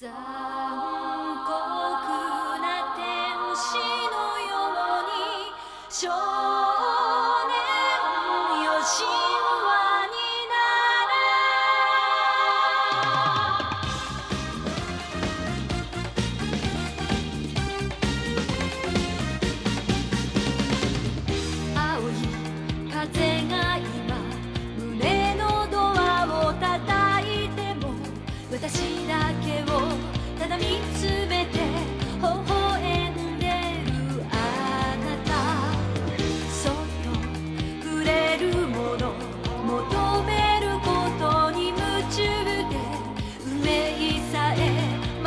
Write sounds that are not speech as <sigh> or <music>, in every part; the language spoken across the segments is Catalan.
残酷な天使のように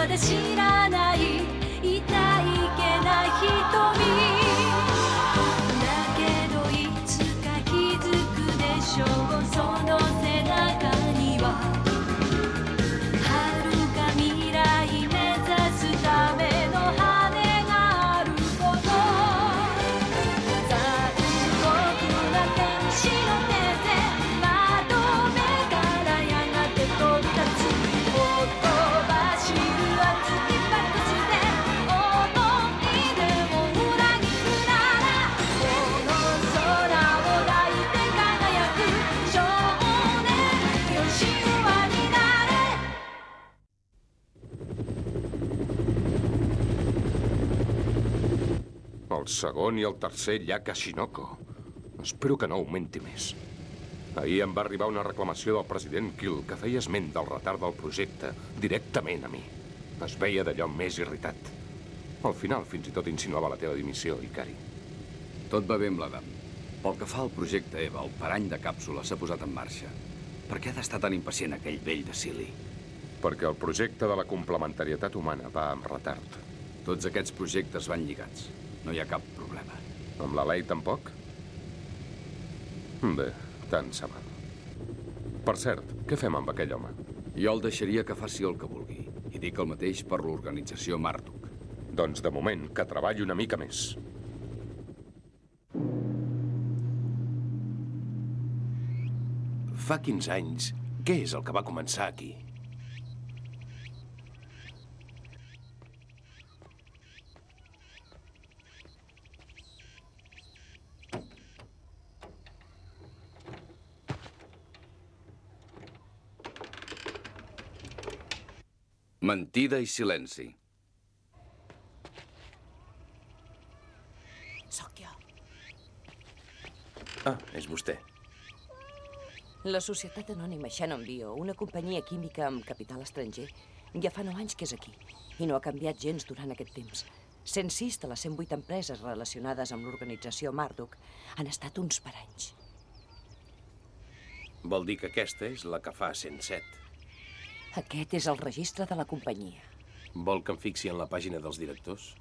まだ知らない痛いけな瞳 El segon i el tercer llac a Shinoko. Espero que no augmenti més. Ahir em va arribar una reclamació del president Kill que feia esment del retard del projecte directament a mi. Es veia d'allò més irritat. Al final fins i tot insinuava la teva dimissió, Ikari. Tot va bé amb l'Adam. Pel que fa al projecte EVA, el parany de càpsula s'ha posat en marxa. Per què ha d'estar tan impacient aquell vell de Silly? Perquè el projecte de la complementarietat humana va amb retard. Tots aquests projectes van lligats. No hi ha cap problema. Amb la Lei tampoc? Bé, tant se val. Per cert, què fem amb aquell home? Jo el deixaria que faci el que vulgui. I dic el mateix per l'organització Marduk. Doncs de moment, que treballi una mica més. Fa 15 anys, què és el que va començar aquí? Mentida i silenci. Sóc jo. Ah, és vostè. La Societat Anònima Shannon Bio, una companyia química amb capital estranger, ja fa 9 anys que és aquí i no ha canviat gens durant aquest temps. 106 de les 108 empreses relacionades amb l'organització Marduk han estat uns paranys. Vol dir que aquesta és la que fa 107. Aquest és el registre de la companyia. Vol que em fixi en la pàgina dels directors?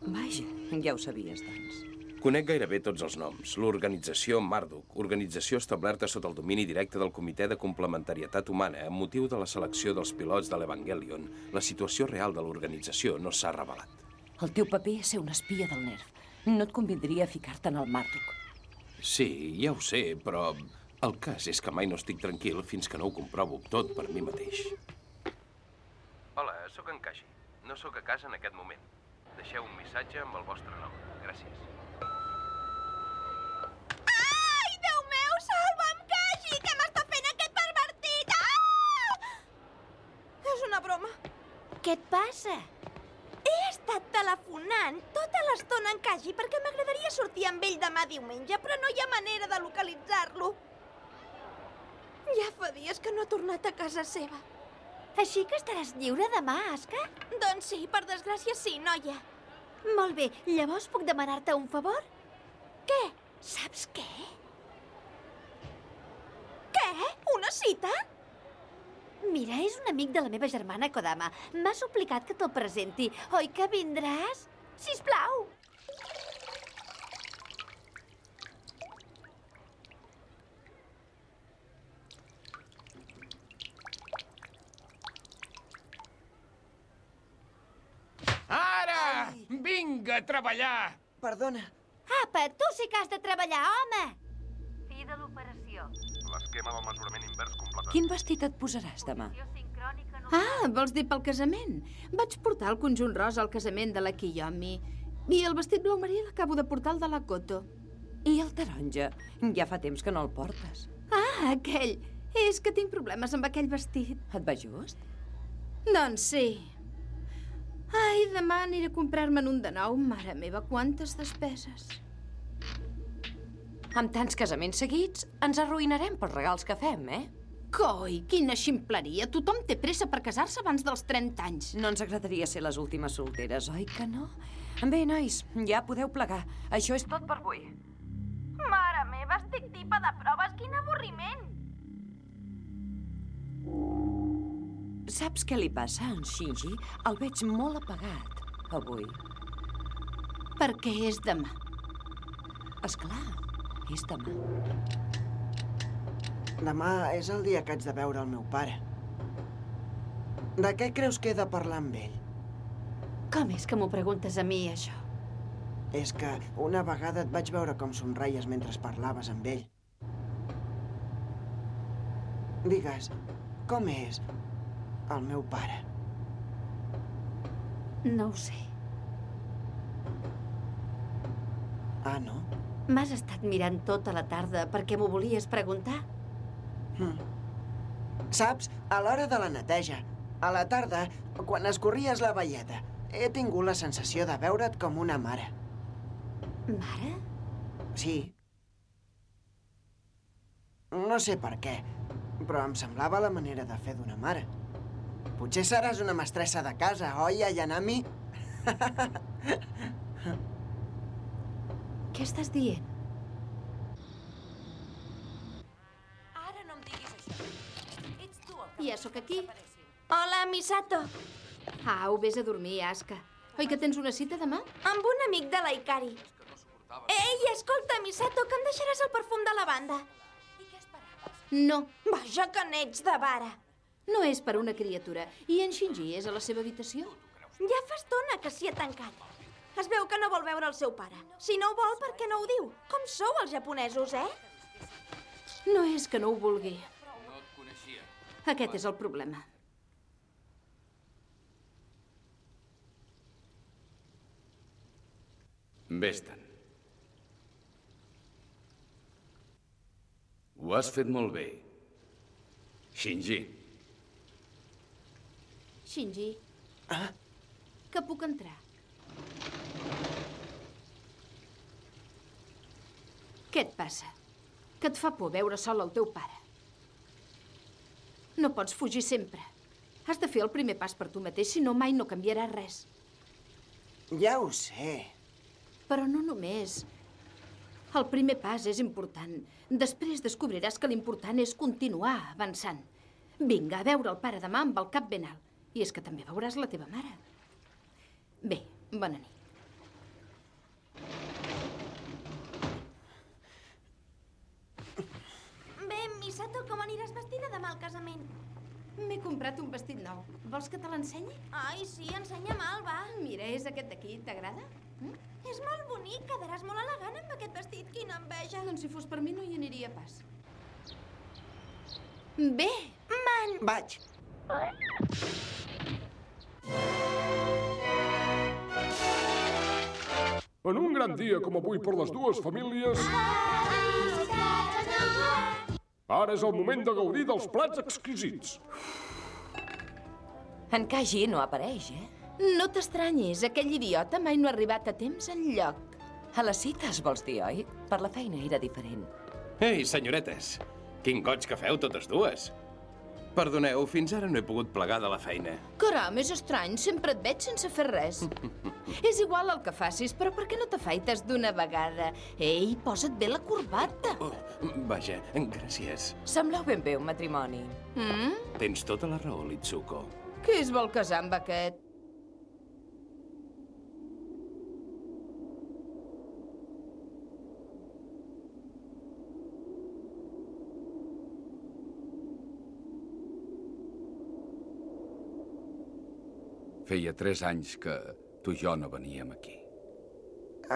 Vaja, ja ho sabies, doncs. Conec gairebé tots els noms. L'organització Marduk, organització establerta sota el domini directe del Comitè de Complementarietat Humana amb motiu de la selecció dels pilots de l'Evangelion. La situació real de l'organització no s'ha revelat. El teu paper és ser un espia del NERF. No et convindria ficar-te en el Marduk. Sí, ja ho sé, però el cas és que mai no estic tranquil fins que no ho comprovo tot per mi mateix. Hola, sóc en Kashi. No sóc a casa en aquest moment. Deixeu un missatge amb el vostre nom. Gràcies. Ai, Déu meu, salva'm, Kashi, que m'està fent aquest pervertit! Ah! És una broma. Què et passa? He estat telefonant tota l'estona en Kashi perquè m'agradaria sortir amb ell demà diumenge, però no hi ha manera de localitzar-lo. Ja fa dies que no ha tornat a casa seva. Així que estaràs lliure demà, Aska? Doncs sí, per desgràcia sí, noia. Molt bé, llavors puc demanar-te un favor? Què? Saps què? Què? Una cita? Mira, és un amic de la meva germana Kodama. M'ha suplicat que te'l presenti. Oi que vindràs? Sisplau! Ara! Vinga a treballar! Perdona. Apa, tu sí que has de treballar, home! Fi de l'operació. L'esquema del mesurament invers completat. Quin vestit et posaràs demà? Ah, vols dir pel casament? Vaig portar el conjunt rosa al casament de la Kiyomi. I el vestit blau marí l'acabo de portar al de la Koto. I el taronja? Ja fa temps que no el portes. Ah, aquell. És que tinc problemes amb aquell vestit. Et va just? Doncs sí. Ai, demà aniré a comprar-me'n un de nou. Mare meva, quantes despeses. Amb tants casaments seguits, ens arruïnarem pels regals que fem, eh? Coi, quina ximpleria. Tothom té pressa per casar-se abans dels 30 anys. No ens agradaria ser les últimes solteres, oi que no? Bé, nois, ja podeu plegar. Això és tot per avui. Mare meva, estic tipa de proves, quin avorriment! Saps què li passa a en Shinji? El veig molt apagat, avui. Perquè és demà. És clar, és demà. Demà és el dia que haig de veure el meu pare. De què creus que he de parlar amb ell? Com és que m'ho preguntes a mi, això? És que una vegada et vaig veure com somreies mentre parlaves amb ell. Digues, com és el meu pare? No ho sé. Ah, no? M'has estat mirant tota la tarda perquè m'ho volies preguntar? Hm. Saps, a l'hora de la neteja, a la tarda, quan escorries la veieta, he tingut la sensació de veure't com una mare. Mare? Sí. No sé per què, però em semblava la manera de fer d'una mare. Potser seràs una mestressa de casa, oi, Ayanami? <laughs> Què estàs dient? Ara no em diguis això. Ets tu el que Ja sóc aquí. Hola, Misato. Au, vés a dormir, Aska. Oi que tens una cita demà? Amb un amic de la Ikari. Ei, escolta, Misato, que em deixaràs el perfum de lavanda. I què esperaves? No, Vaja, que n'ets de vara. No és per una criatura. I en Shinji és a la seva habitació. Ja fa estona que s'hi ha tancat. Es veu que no vol veure el seu pare. Si no ho vol, per què no ho diu? Com sou els japonesos, eh? No és que no ho vulgui. Aquest és el problema. Vés-te'n. Ho has fet molt bé. Shinji, Shinji, Ah, que puc entrar? Què et passa? Que et fa por veure sol el teu pare? No pots fugir sempre. Has de fer el primer pas per tu mateix, si no mai no canviarà res. ja ho sé. Però no només. El primer pas és important. Després descobriràs que l'important és continuar avançant. Vinga, a veure el pare demà amb el cap ben alt. I és que també veuràs la teva mare. Bé, bona nit. Bé, Misato, com aniràs vestida demà al casament? M'he comprat un vestit nou. Vols que te l'ensenyi? Ai, sí, ensenya mal, va. Mira, és aquest d'aquí. T'agrada? Mm? És molt bonic, quedaràs molt elegant amb aquest vestit. Quina enveja. Doncs si fos per mi no hi aniria pas. Bé, Man, Vaig. En un gran dia com avui per les dues famílies... Ara és el moment de gaudir dels plats exquisits. En Kaji no apareix, eh? no t'estranyis. Aquell idiota mai no ha arribat a temps en lloc. A les cites, vols dir, oi? Per la feina era diferent. Ei, senyoretes, quin goig que feu totes dues. Perdoneu, fins ara no he pogut plegar de la feina. Caram, és estrany. Sempre et veig sense fer res. <laughs> és igual el que facis, però per què no t'afaites d'una vegada? Ei, posa't bé la corbata. Oh, vaja, gràcies. Sembleu ben bé un matrimoni. Mm? Tens tota la raó, Litsuko. Qui es vol casar amb aquest? Feia tres anys que tu i jo no veníem aquí.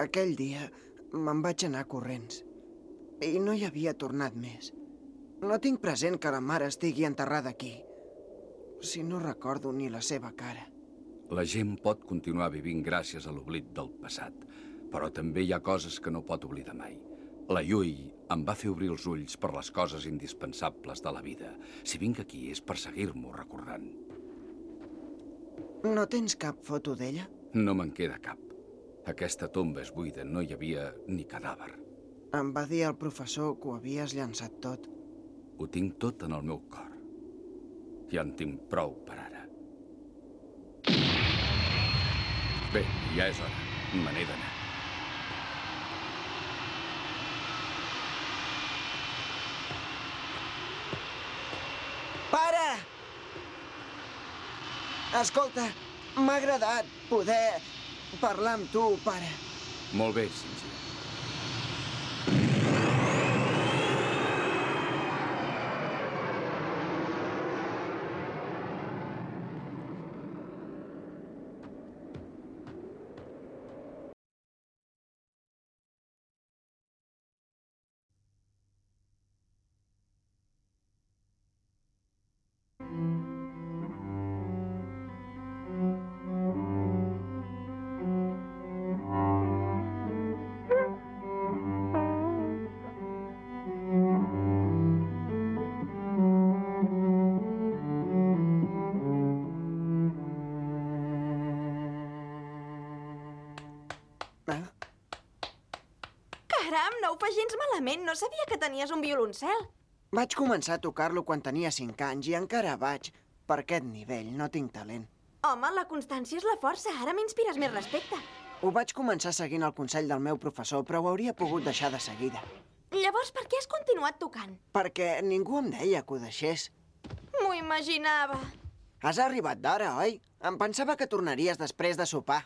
Aquell dia me'n vaig anar corrents. I no hi havia tornat més. No tinc present que la mare estigui enterrada aquí. si no recordo ni la seva cara. La gent pot continuar vivint gràcies a l'oblit del passat, però també hi ha coses que no pot oblidar mai. La Yui em va fer obrir els ulls per les coses indispensables de la vida. Si vinc aquí és per seguir-m'ho recordant. No tens cap foto d'ella? No me'n queda cap. Aquesta tomba és buida, no hi havia ni cadàver. Em va dir el professor que ho havies llançat tot. Ho tinc tot en el meu cor. Ja en tinc prou per ara. Bé, ja és hora. Me n'he d'anar. Pare! Escolta, m'ha agradat poder parlar amb tu, pare. Molt bé, Shinji. Gens malament. No sabia que tenies un violoncel. vaig començar a tocar-lo quan tenia 5 anys i encara vaig. Per aquest nivell no tinc talent. Home, la constància és la força. Ara m'inspires més respecte. Ho vaig començar seguint el consell del meu professor, però ho hauria pogut deixar de seguida. Llavors, per què has continuat tocant? Perquè ningú em deia que ho deixés. M'ho imaginava. Has arribat d'hora, oi? Em pensava que tornaries després de sopar.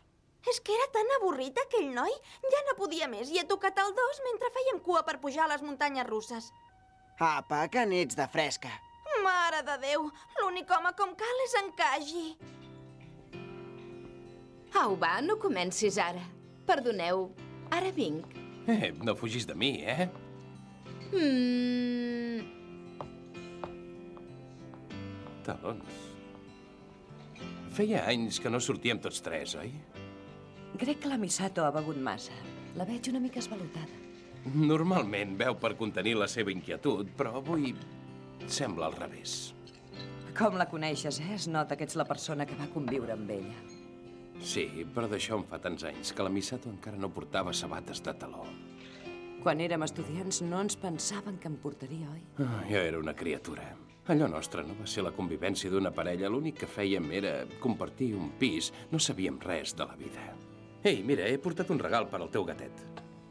És que era tan avorrit aquell noi. Ja no podia més i he tocat el dos mentre fèiem cua per pujar a les muntanyes russes. Apa, que n'ets de fresca. Mare de Déu, l'únic home com cal és en Kaji. Au, va, no comencis ara. Perdoneu, ara vinc. Eh, no fugis de mi, eh? Mm, Talons. Feia anys que no sortíem tots tres, oi? Crec que la Misato ha begut massa. La veig una mica esvalotada. Normalment veu per contenir la seva inquietud, però avui sembla al revés. Com la coneixes, eh? Es nota que ets la persona que va conviure amb ella. Sí, però d'això en fa tants anys que la Misato encara no portava sabates de taló. Quan érem estudiants no ens pensaven que em portaria, oi? Ah, jo era una criatura. Allò nostre no va ser la convivència d'una parella. L'únic que fèiem era compartir un pis. No sabíem res de la vida. Ei, mira, he portat un regal per al teu gatet.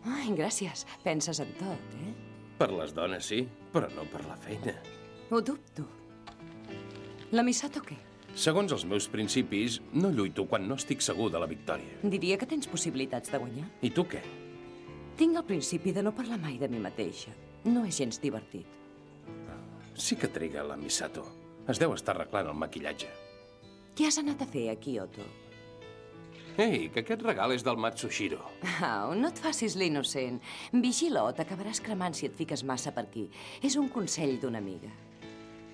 Ai, gràcies. Penses en tot, eh? Per les dones, sí, però no per la feina. Ho dubto. La Misato què? Segons els meus principis, no lluito quan no estic segur de la victòria. Diria que tens possibilitats de guanyar. I tu què? Tinc el principi de no parlar mai de mi mateixa. No és gens divertit. Sí que triga la Misato. Es deu estar arreglant el maquillatge. Què has anat a fer a Kyoto? Ei, que aquest regal és del Matsushiro. Au, no et facis l'innocent. Vigila o t'acabaràs cremant si et fiques massa per aquí. És un consell d'una amiga.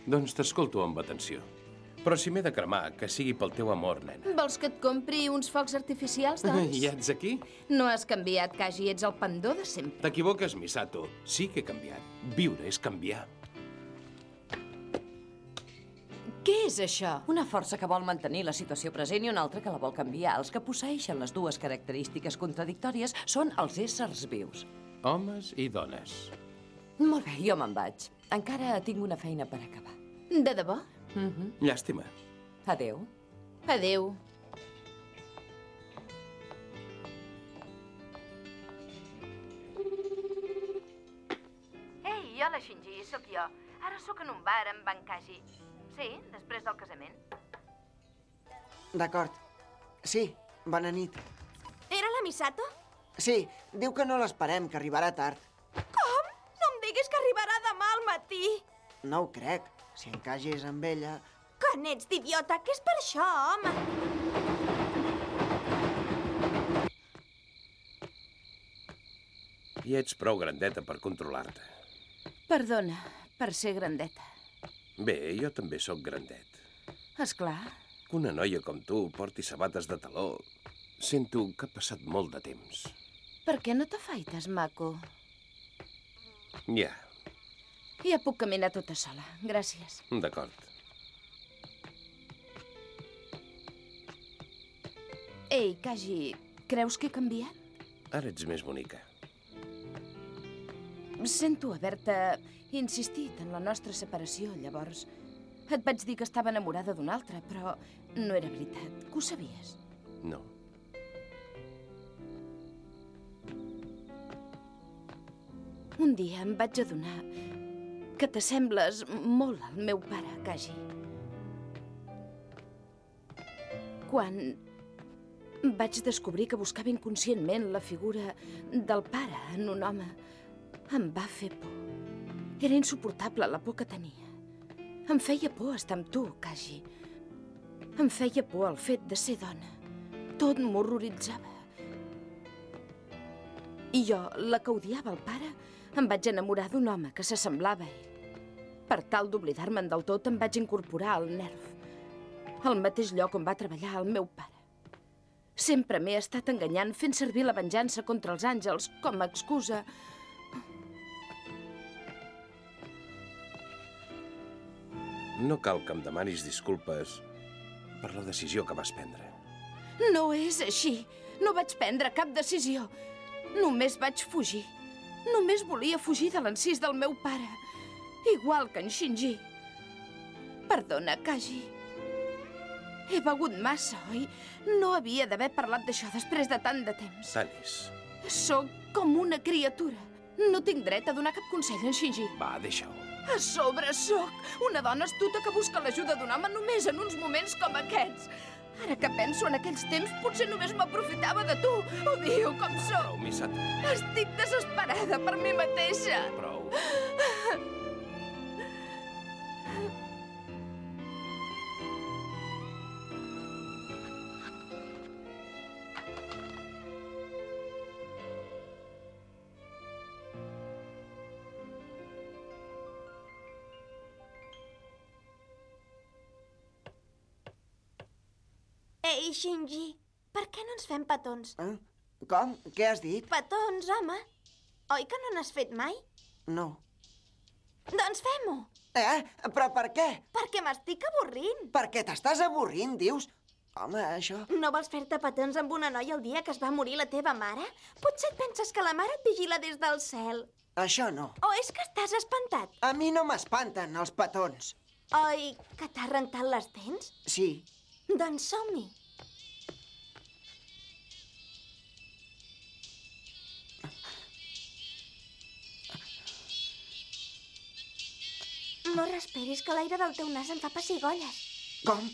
Doncs t'escolto amb atenció. Però si m'he de cremar, que sigui pel teu amor, nena. vols que et compri uns focs artificials, doncs? Ja ets aquí? No has canviat, Kaji, ets el pendó de sempre. T'equivoques, Misato. Sí que he canviat. Viure és canviar. Què és això? Una força que vol mantenir la situació present i una altra que la vol canviar. Els que posseixen les dues característiques contradictòries són els éssers vius. Homes i dones. Molt bé, jo me'n vaig. Encara tinc una feina per acabar. De debò? Mm -hmm. Llàstima. Adéu. Adéu. Ei, hola, Shinji, sóc jo. Ara sóc en un bar amb en Kaji. Sí, després del casament. D'acord. Sí, bona nit. Era la Misato? Sí, diu que no l'esperem, que arribarà tard. Com? No em diguis que arribarà demà al matí. No ho crec. Si en Kaji és amb ella... Que n'ets d'idiota, que és per això, home. I ets prou grandeta per controlar-te. Perdona, per ser grandeta. Bé, jo també sóc grandet. És clar. Que una noia com tu porti sabates de taló... Sento que ha passat molt de temps. Per què no t'afaites, maco? Ja, Ja puc caminar tota sola. Gràcies. d'acord. Ei, Kaji, creus que he canviat? Ara ets més bonica. Sento haver-te insistit en la nostra separació, llavors. Et vaig dir que estava enamorada d'un altre, però no era veritat. Que ho sabies? No. Un dia em vaig adonar que t'assembles molt al meu pare, Kaji. Quan vaig descobrir que buscava inconscientment la figura del pare en un home, em va fer por. Era insuportable la por que tenia. Em feia por estar amb tu, Kaji. Em feia por el fet de ser dona. Tot m'horroritzava. I jo, la que odiava el pare, em vaig enamorar d'un home que s'assemblava a ell. Per tal d'oblidar-me'n del tot, em vaig incorporar al nerv, al mateix lloc on va treballar el meu pare. Sempre m'he estat enganyant fent servir la venjança contra els àngels com a excusa. No cal que em demanis disculpes per la decisió que vas prendre. No és així. No vaig prendre cap decisió. Només vaig fugir. Només volia fugir de l'encís del meu pare. Igual que en Shinji. Perdona, Kaji. He begut massa, oi? No havia d'haver parlat d'això després de tant de temps. Tanis, Sóc com una criatura. No tinc dret a donar cap consell en Shinji. va, deixa-ho. A sobre sóc una dona astuta que busca l'ajuda d'un home només en uns moments com aquests. Ara que penso en aquells temps, potser només m'aprofitava de tu. Odio com sóc. Prou, Misato. Estic desesperada per mi mateixa. Prou. <laughs> Shinji, per què no ens fem petons? Eh? Com? Què has dit? Petons, home. Oi que no n'has fet mai? No. Doncs fem-ho, Eh? Però per què? perquè m'estic avorrint. Perquè t'estàs avorrint, dius? Home, això... No vols fer-te petons amb una noia el dia que es va morir la teva mare? Potser et penses que la mare et vigila des del cel. Això no. O és que estàs espantat? A mi no m'espanten els petons. Oi que t'ha rentat les dents? Sí. Doncs som-hi. No respiris, que l'aire del teu nas em fa pessigolles. Com?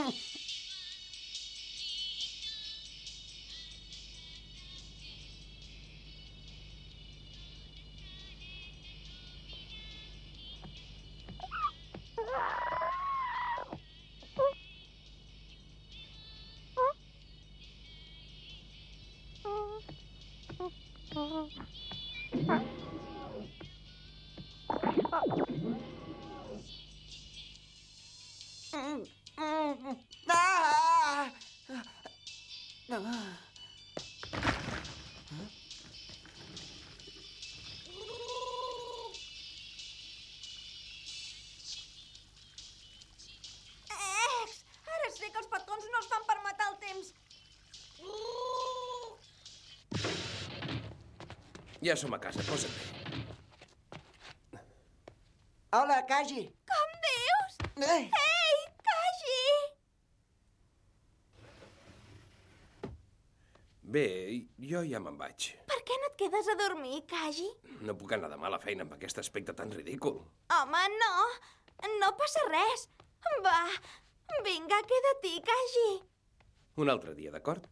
Ah! Ja som a casa, posa't bé. Hola, Kaji. Com dius? Eh, Ei, Kaji! Bé, jo ja me'n vaig. Per què no et quedes a dormir, Kaji? No puc anar demà a la feina amb aquest aspecte tan ridícul. Home, no. No passa res. Va, vinga, queda-t'hi, Kaji. Un altre dia, d'acord?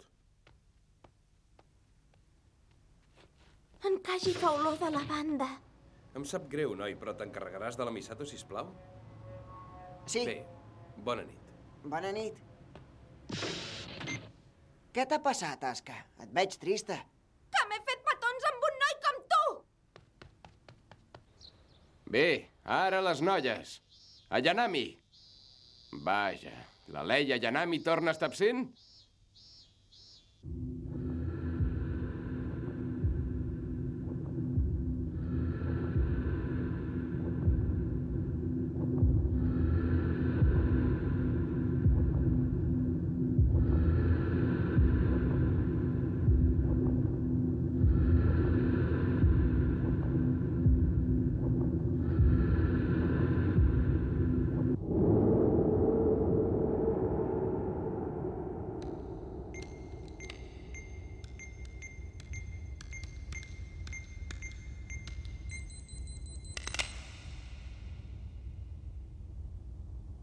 En Kaji fa olor de lavanda. Em sap greu, noi, però t'encarregaràs de la Misato, sisplau? sí, Bé, bona nit. bona nit. Què t'ha passat, Aska? Et veig trista. Que m'he fet petons amb un noi com tu! Bé, ara les noies. A Yanami. Vaja, la Leia Yanami torna a estar absent?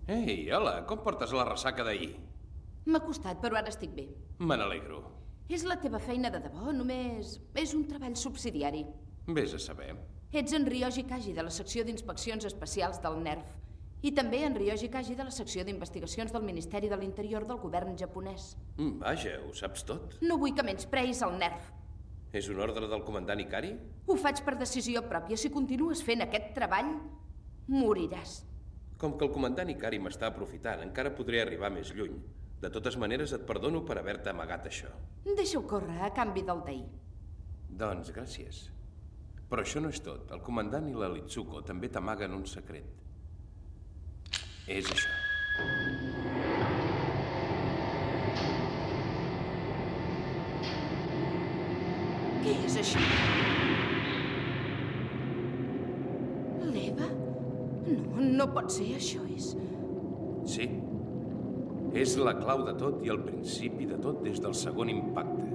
Ei, hola, com portes la ressaca d'ahir? M'ha costat, però ara estic bé. Me n'alegro. És la teva feina de debò, només és un treball subsidiari. Vés a saber. Ets en Ryoji Kaji, de la secció d'inspeccions especials del NERF. I també en Ryoji Kaji, de la secció d'investigacions del Ministeri de l'Interior del govern japonès. Mm, Vaja, ho saps tot. No vull que menyspreis el NERF. És un ordre del comandant Ikari? Ho faig per decisió pròpia. Si continues fent aquest treball, moriràs. Com que el comandant Ikari m'està aprofitant, encara podré arribar més lluny. De totes maneres, et perdono per haver-te amagat això. Deixa-ho córrer a canvi del d'ahir. Doncs gràcies. Però això no és tot. El comandant i la Litsuko també t'amaguen un secret. És això. Què és això? No, pot ser, això és... Sí. És la clau de tot i el principi de tot des del segon impacte.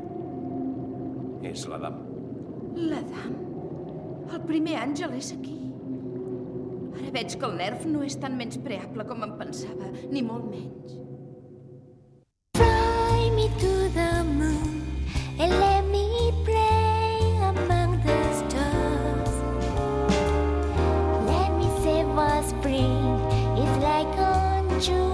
És l'Adam. L'Adam? El primer àngel és aquí. Ara veig que el nerf no és tan menyspreable com em pensava, ni molt menys. Fly me to the moon and let me on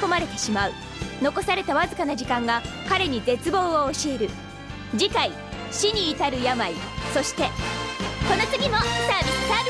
込まれてしまう。残されたわずかな時間が彼に絶望を教える。次回死に至る病。そしてこの次もサービスサービス。